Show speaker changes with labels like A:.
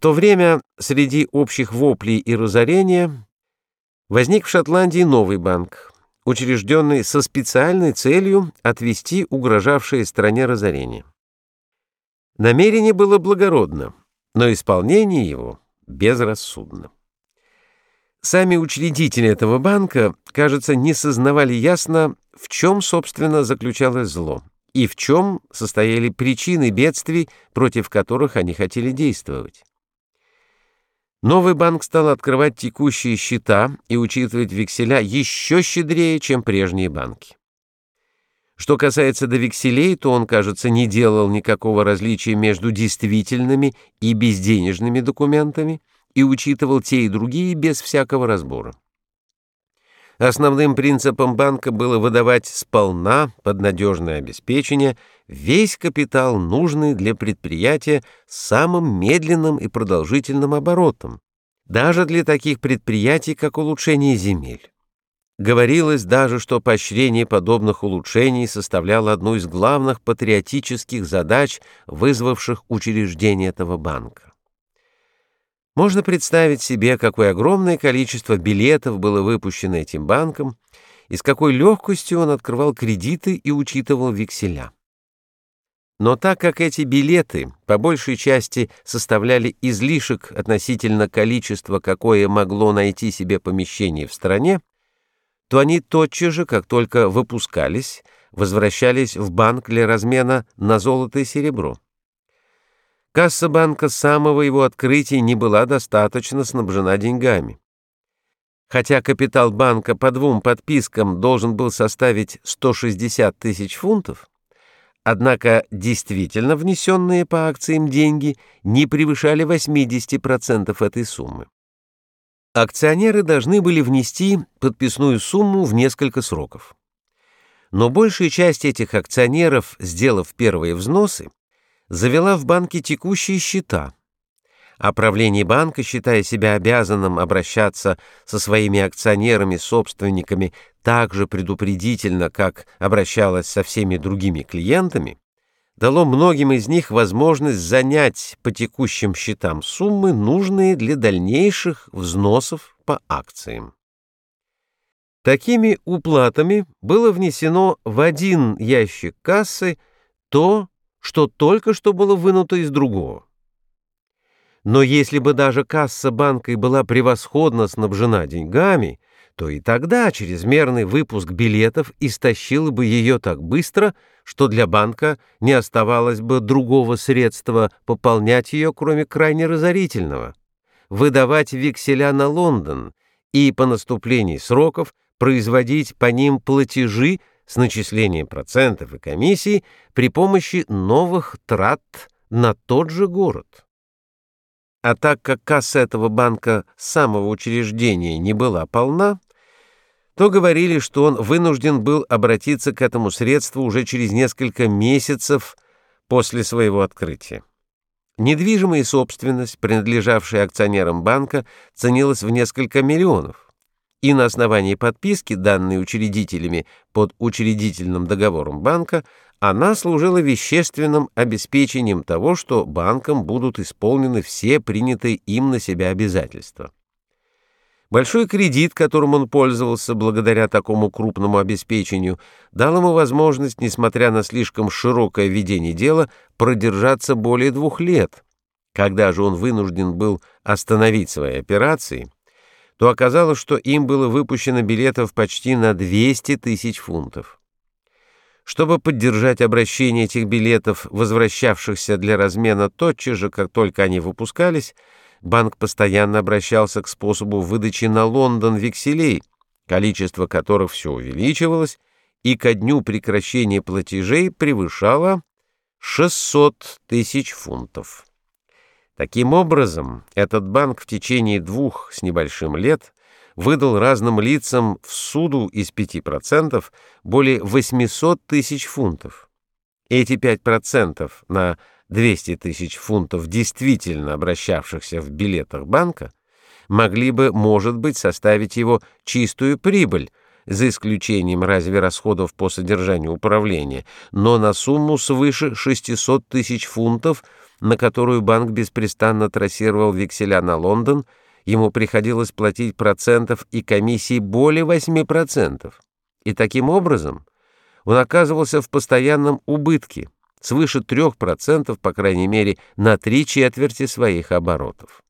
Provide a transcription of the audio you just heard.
A: то время среди общих воплей и разорения возник в Шотландии новый банк, учрежденный со специальной целью отвести угрожавшее стране разорение. Намерение было благородно, но исполнение его безрассудно. Сами учредители этого банка, кажется, не сознавали ясно, в чем, собственно, заключалось зло и в чем состояли причины бедствий, против которых они хотели действовать. Новый банк стал открывать текущие счета и учитывать векселя еще щедрее, чем прежние банки. Что касается до векселей, то он, кажется, не делал никакого различия между действительными и безденежными документами и учитывал те и другие без всякого разбора. Основным принципом банка было выдавать сполна под надежное обеспечение весь капитал, нужный для предприятия с самым медленным и продолжительным оборотом, даже для таких предприятий, как улучшение земель. Говорилось даже, что поощрение подобных улучшений составляло одну из главных патриотических задач, вызвавших учреждение этого банка. Можно представить себе, какое огромное количество билетов было выпущено этим банком и с какой легкостью он открывал кредиты и учитывал векселя. Но так как эти билеты по большей части составляли излишек относительно количества, какое могло найти себе помещение в стране, то они тотчас же, как только выпускались, возвращались в банк для размена на золото и серебро. Касса банка с самого его открытия не была достаточно снабжена деньгами. Хотя капитал банка по двум подпискам должен был составить 160 тысяч фунтов, однако действительно внесенные по акциям деньги не превышали 80% этой суммы. Акционеры должны были внести подписную сумму в несколько сроков. Но большая часть этих акционеров, сделав первые взносы, завела в банке текущие счета, а правление банка, считая себя обязанным обращаться со своими акционерами-собственниками так же предупредительно, как обращалось со всеми другими клиентами, дало многим из них возможность занять по текущим счетам суммы, нужные для дальнейших взносов по акциям. Такими уплатами было внесено в один ящик кассы то, что только что было вынуто из другого. Но если бы даже касса банка и была превосходно снабжена деньгами, то и тогда чрезмерный выпуск билетов истощил бы ее так быстро, что для банка не оставалось бы другого средства пополнять ее, кроме крайне разорительного — выдавать векселя на Лондон и по наступлении сроков производить по ним платежи с начислением процентов и комиссий при помощи новых трат на тот же город. А так как касса этого банка с самого учреждения не была полна, то говорили, что он вынужден был обратиться к этому средству уже через несколько месяцев после своего открытия. Недвижимая собственность, принадлежавшая акционерам банка, ценилась в несколько миллионов и на основании подписки, данной учредителями под учредительным договором банка, она служила вещественным обеспечением того, что банком будут исполнены все принятые им на себя обязательства. Большой кредит, которым он пользовался благодаря такому крупному обеспечению, дал ему возможность, несмотря на слишком широкое ведение дела, продержаться более двух лет. Когда же он вынужден был остановить свои операции – то оказалось, что им было выпущено билетов почти на 200 тысяч фунтов. Чтобы поддержать обращение этих билетов, возвращавшихся для размена тотчас же, как только они выпускались, банк постоянно обращался к способу выдачи на Лондон векселей, количество которых все увеличивалось, и ко дню прекращения платежей превышало 600 тысяч фунтов. Таким образом, этот банк в течение двух с небольшим лет выдал разным лицам в суду из 5% более 800 тысяч фунтов. Эти 5% на 200 тысяч фунтов действительно обращавшихся в билетах банка могли бы, может быть, составить его чистую прибыль, за исключением разве расходов по содержанию управления, но на сумму свыше 600 тысяч фунтов – на которую банк беспрестанно трассировал векселя на Лондон, ему приходилось платить процентов и комиссий более 8%. И таким образом он оказывался в постоянном убытке, свыше 3%, по крайней мере, на три четверти своих оборотов.